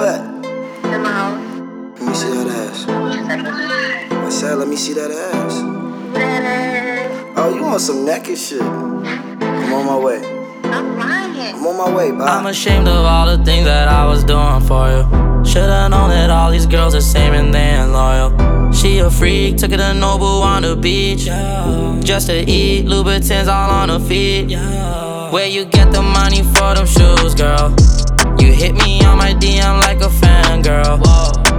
you at? In my house. Let me see that ass. I said, let me see that ass. Oh, you want some naked shit? I'm on my way. I'm lying. I'm on my way, bye. I'm ashamed of all the things that I was doing for you. Should've known that all these girls are same and they ain't loyal. She a freak, took her to Nobu on the beach. Just to eat, Louboutins all on her feet. Where you get the money for them shoes, girl? Hit me on my DM like a fan, girl.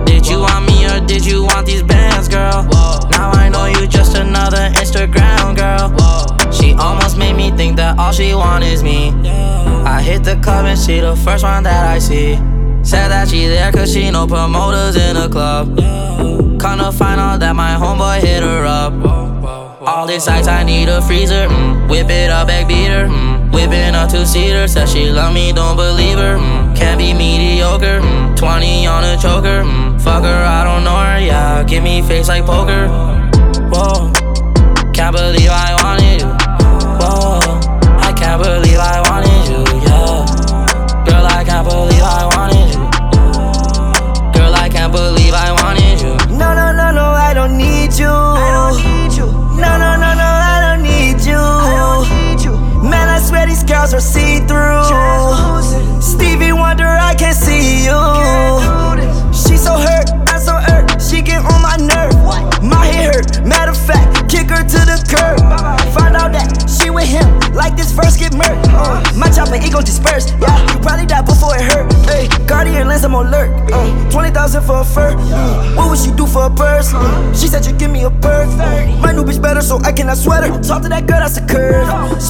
Did you want me or did you want these bands, girl? Now I know you just another Instagram girl. She almost made me think that all she want is me. I hit the club and she the first one that I see. Said that she there cause she know promoters in the club. Come to find out that my homeboy hit her up. All these ice, I need a freezer. Mm. Whip it up, back beater. Mm. Whipping a two seater. Says she love me, don't believe her. Mm. Can't be mediocre. Mm. 20 on a choker. Mm. Fuck her, I don't know her. Yeah, give me face like poker. Whoa, can't believe I these girls are see through. Stevie Wonder, I can't see you. She so hurt, I'm so hurt. She get on my nerve. My head hurt. Matter of fact, kick her to the curb. Find out that she with him, like this verse get murked. My chopper ego dispersed. Yeah, you probably died before it hurt. Hey, Guardian lens, I'm alert. Uh, Twenty thousand for a fur. What would she do for a purse? She said you give me a perk. My new bitch better, so I cannot sweat her. Talk to that girl, that's a curve.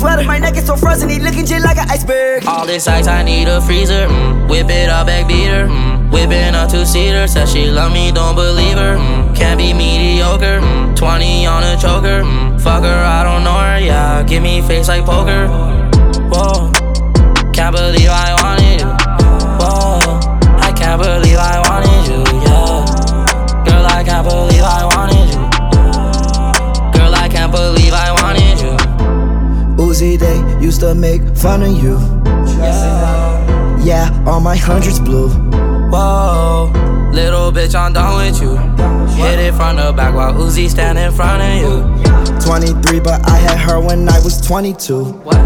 Sweater, my neck is so frozen, he looking just like an iceberg. All this ice, I need a freezer. Mm. Whip it up, back beater. Mm. Whipping a two seater. Says she love me, don't believe her. Mm. Can't be mediocre. Mm. 20 on a choker. Mm. Fuck her, I don't know her. Yeah, give me face like poker. Whoa, can't believe I to make fun of you. Yeah, all my hundreds blue. Whoa, little bitch, I'm done with you. Hit it from the back while Uzi stand in front of you. 23, but I had her when I was 22. What?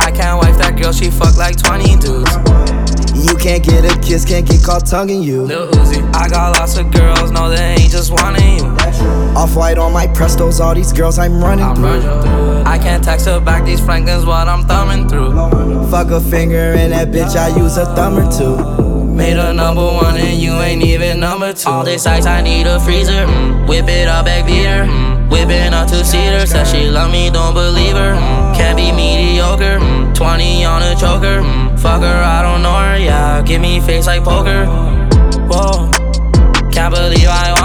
I can't wife that girl, she fuck like 20 dudes. Can't get a kiss, can't get caught tonguing you. Lil Uzi, I got lots of girls, no, they ain't just wanting you. Off white on my prestos, all these girls I'm running I'm through. running. I can't text her back, these Franklins, what I'm thumbing through. Fuck a finger in that bitch, I use a thumb or two. Made a number one and you ain't even number two. All this ice, I need a freezer. Mm. Whip it up, back beater. Mm. Whipping a two seater. Says she love me, don't believe her. Mm. Can't be mediocre. Mm. 20 on a choker. Mm. Fuck her, I don't know her. Give me face like poker. Whoa, can't believe I